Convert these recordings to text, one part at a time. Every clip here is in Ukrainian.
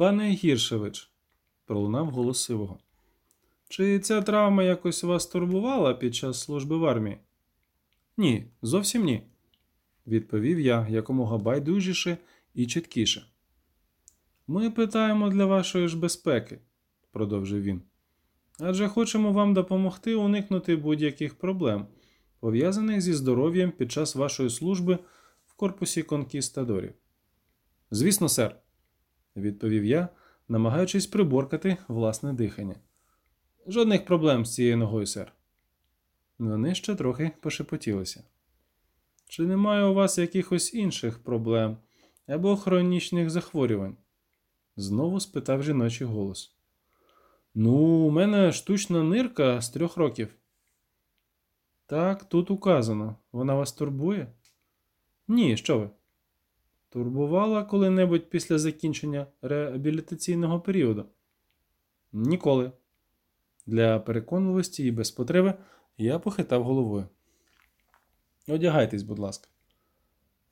Пане Гіршевич, пролунав голос сивого. Чи ця травма якось вас турбувала під час служби в армії? Ні, зовсім ні, відповів я якомога байдужіше і чіткіше. Ми питаємо для вашої ж безпеки, продовжив він. Адже хочемо вам допомогти уникнути будь-яких проблем, пов'язаних зі здоров'ям під час вашої служби в корпусі конкістадорів. Звісно, сер, відповів я, намагаючись приборкати власне дихання. Жодних проблем з цією ногою, сер. Вони ще трохи пошепотілися. Чи немає у вас якихось інших проблем або хронічних захворювань? Знову спитав жіночий голос. Ну, у мене штучна нирка з трьох років. Так, тут указано. Вона вас турбує? Ні, що ви? Турбувала коли-небудь після закінчення реабілітаційного періоду? Ніколи. Для переконливості і без потреби я похитав головою. Одягайтесь, будь ласка.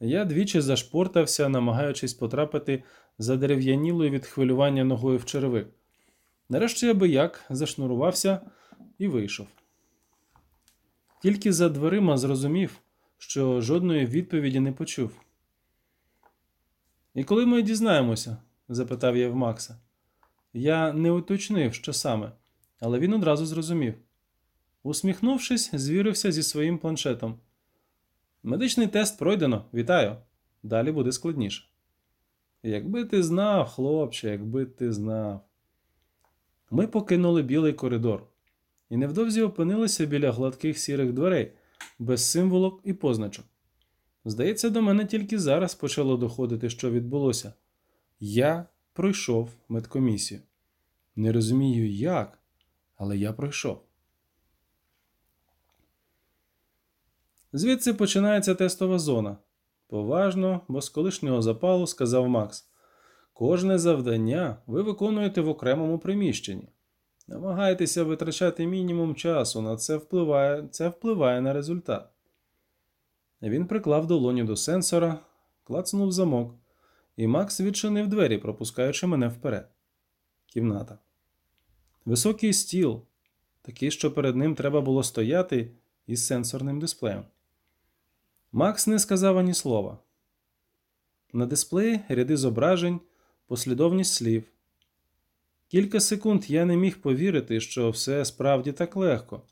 Я двічі зашпортався, намагаючись потрапити за дерев'янілою від хвилювання ногою в черевик. Нарешті я би як зашнурувався і вийшов. Тільки за дверима зрозумів, що жодної відповіді не почув. І коли ми дізнаємося? запитав я в Макса. Я не уточнив, що саме, але він одразу зрозумів. Усміхнувшись, звірився зі своїм планшетом. Медичний тест пройдено, вітаю. Далі буде складніше. Якби ти знав, хлопче, якби ти знав. Ми покинули білий коридор і невдовзі опинилися біля гладких сірих дверей, без символок і позначок. Здається, до мене тільки зараз почало доходити, що відбулося. Я пройшов медкомісію. Не розумію, як, але я пройшов. Звідси починається тестова зона. Поважно, бо з колишнього запалу сказав Макс. Кожне завдання ви виконуєте в окремому приміщенні. Намагайтеся витрачати мінімум часу, на це впливає, це впливає на результат. Він приклав долоню до сенсора, клацнув замок, і Макс відчинив двері, пропускаючи мене вперед. Кімната. Високий стіл, такий, що перед ним треба було стояти із сенсорним дисплеєм. Макс не сказав ані слова. На дисплеї ряди зображень, послідовність слів. Кілька секунд я не міг повірити, що все справді так легко.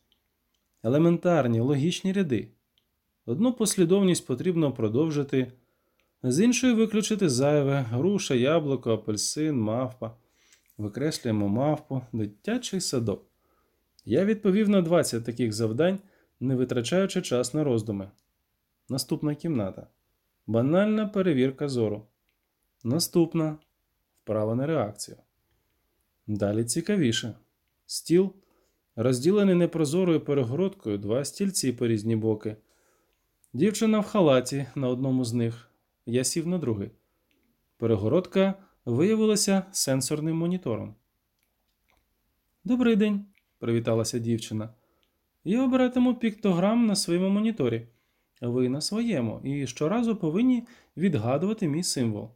Елементарні, логічні ряди. Одну послідовність потрібно продовжити, з іншої виключити зайве, груша, яблуко, апельсин, мавпа. Викреслюємо мавпу, дитячий садок. Я відповів на 20 таких завдань, не витрачаючи час на роздуми. Наступна кімната. Банальна перевірка зору. Наступна вправа на реакцію. Далі цікавіше. Стіл, розділений непрозорою перегородкою, два стільці по різні боки. Дівчина в халаті на одному з них. Я сів на другий. Перегородка виявилася сенсорним монітором. Добрий день, привіталася дівчина. Я обиратиму піктограм на своєму моніторі. Ви на своєму, і щоразу повинні відгадувати мій символ.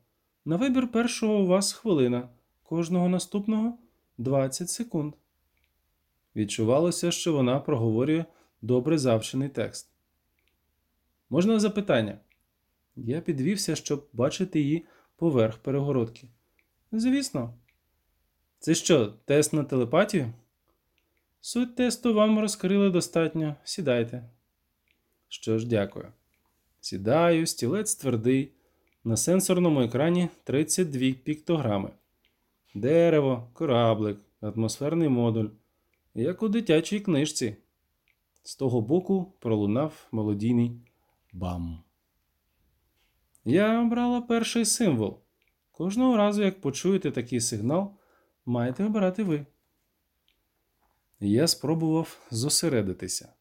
На вибір першого у вас хвилина, кожного наступного 20 секунд. Відчувалося, що вона проговорює добре завчений текст. Можна запитання? Я підвівся, щоб бачити її поверх перегородки. Звісно. Це що, тест на телепатію? Суть тесту вам розкрили достатньо. Сідайте. Що ж, дякую. Сідаю, стілець твердий. На сенсорному екрані 32 піктограми. Дерево, кораблик, атмосферний модуль. Як у дитячій книжці. З того боку пролунав мелодійний бам. Я обрала перший символ. Кожного разу, як почуєте такий сигнал, маєте обирати ви. Я спробував зосередитися.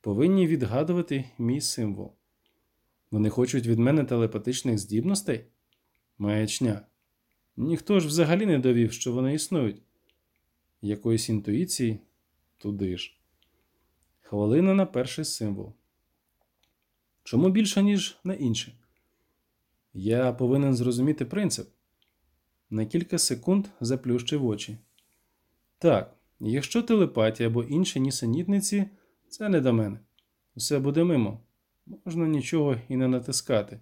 Повинні відгадувати мій символ. Вони хочуть від мене телепатичних здібностей? Маячня. Ніхто ж взагалі не довів, що вони існують. Якоїсь інтуїції туди ж. Хвилина на перший символ. Чому більше, ніж на інші? Я повинен зрозуміти принцип. На кілька секунд заплющив очі. Так, якщо телепатія або інші нісенітниці, це не до мене. Все буде мимо. Можна нічого і не натискати.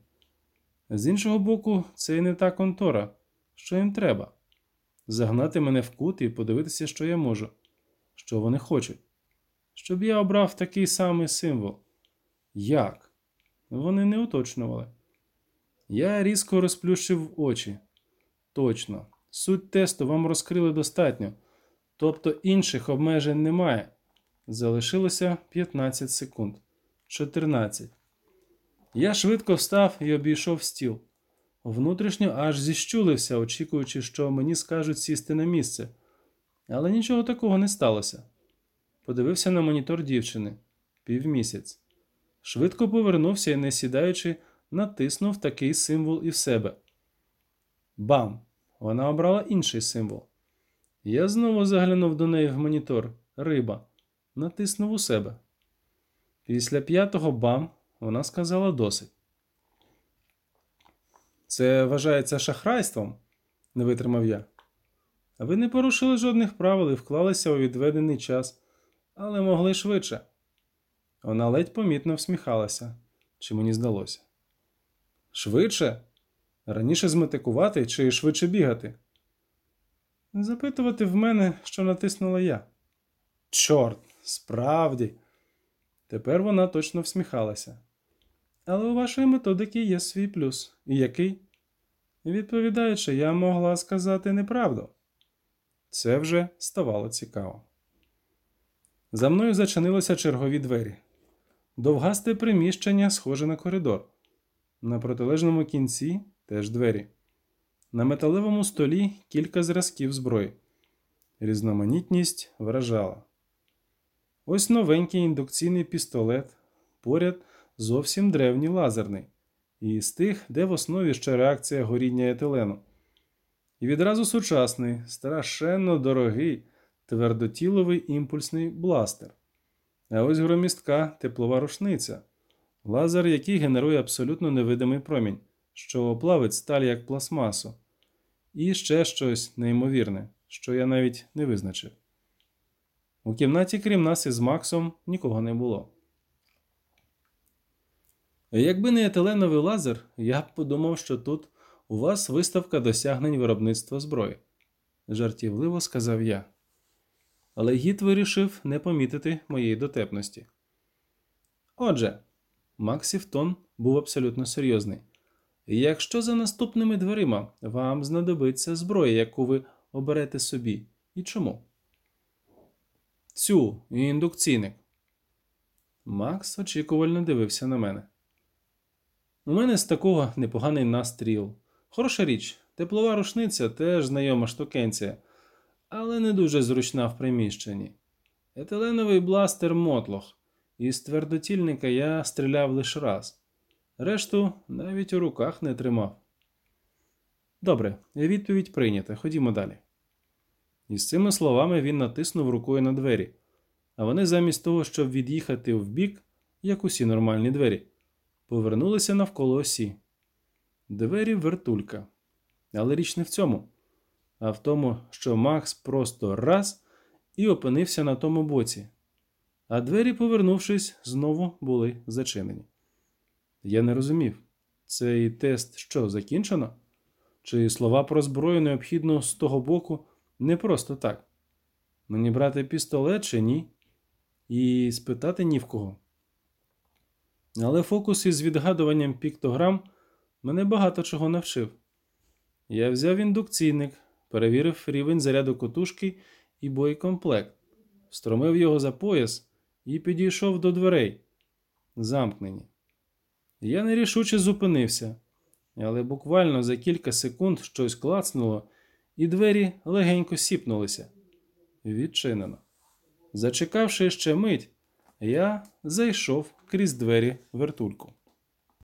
З іншого боку, це і не та контора. Що їм треба? Загнати мене в кут і подивитися, що я можу, що вони хочуть. Щоб я обрав такий самий символ. Як? Вони не уточнювали. Я різко розплющив очі. Точно, суть тесту вам розкрили достатньо, тобто інших обмежень немає. Залишилося 15 секунд. 14. Я швидко встав і обійшов стіл. Внутрішньо аж зіщулився, очікуючи, що мені скажуть сісти на місце. Але нічого такого не сталося. Подивився на монітор дівчини півмісяць. Швидко повернувся і, не сідаючи, натиснув такий символ і в себе. Бам! Вона обрала інший символ. Я знову заглянув до неї в монітор риба. Натиснув у себе. Після п'ятого бам вона сказала досить. Це вважається шахрайством, не витримав я. Ви не порушили жодних правил і вклалися у відведений час, але могли швидше. Вона ледь помітно всміхалася, чи мені здалося. Швидше? Раніше зметикувати чи швидше бігати? Запитувати в мене, що натиснула я. Чорт, справді. Тепер вона точно всміхалася. Але у вашої методики є свій плюс. І який? Відповідаючи, я могла сказати неправду. Це вже ставало цікаво. За мною зачинилися чергові двері. Довгасте приміщення, схоже на коридор. На протилежному кінці теж двері. На металевому столі кілька зразків зброї. Різноманітність вражала. Ось новенький індукційний пістолет, поряд зовсім древній лазерний, і з тих, де в основі ще реакція горіння етилену. І відразу сучасний, страшенно дорогий, твердотіловий імпульсний бластер. А ось громістка теплова рушниця, лазер, який генерує абсолютно невидимий промінь, що плавить сталь як пластмасу. І ще щось неймовірне, що я навіть не визначив. У кімнаті, крім нас із Максом, нікого не було. Якби не етиленовий лазер, я б подумав, що тут у вас виставка досягнень виробництва зброї, жартівливо сказав я. Але гід вирішив не помітити моєї дотепності. Отже, Максів тон був абсолютно серйозний. Якщо за наступними дверима вам знадобиться зброя, яку ви оберете собі, і чому? Цю індукційник. Макс очікувально дивився на мене. У мене з такого непоганий настріл. Хороша річ, теплова рушниця теж знайома штукенція, але не дуже зручна в приміщенні. Етиленовий бластер мотлох, із твердотільника я стріляв лише раз. Решту навіть у руках не тримав. Добре, відповідь прийнята. Ходімо далі. І з цими словами він натиснув рукою на двері, а вони замість того, щоб від'їхати вбік, як усі нормальні двері, повернулися навколо осі. Двері вертулька. Але річ не в цьому, а в тому, що Макс просто раз і опинився на тому боці, а двері, повернувшись, знову були зачинені. Я не розумів, цей тест що закінчено? Чи слова про зброю необхідно з того боку не просто так? Мені брати пістолет чи ні? І спитати ні в кого. Але фокус із відгадуванням піктограм мене багато чого навчив. Я взяв індукційник, перевірив рівень заряду котушки і боєкомплект, встромив його за пояс і підійшов до дверей. Замкнені. Я нерішуче зупинився, але буквально за кілька секунд щось клацнуло, і двері легенько сіпнулися. Відчинено. Зачекавши ще мить, я зайшов крізь двері вертульку.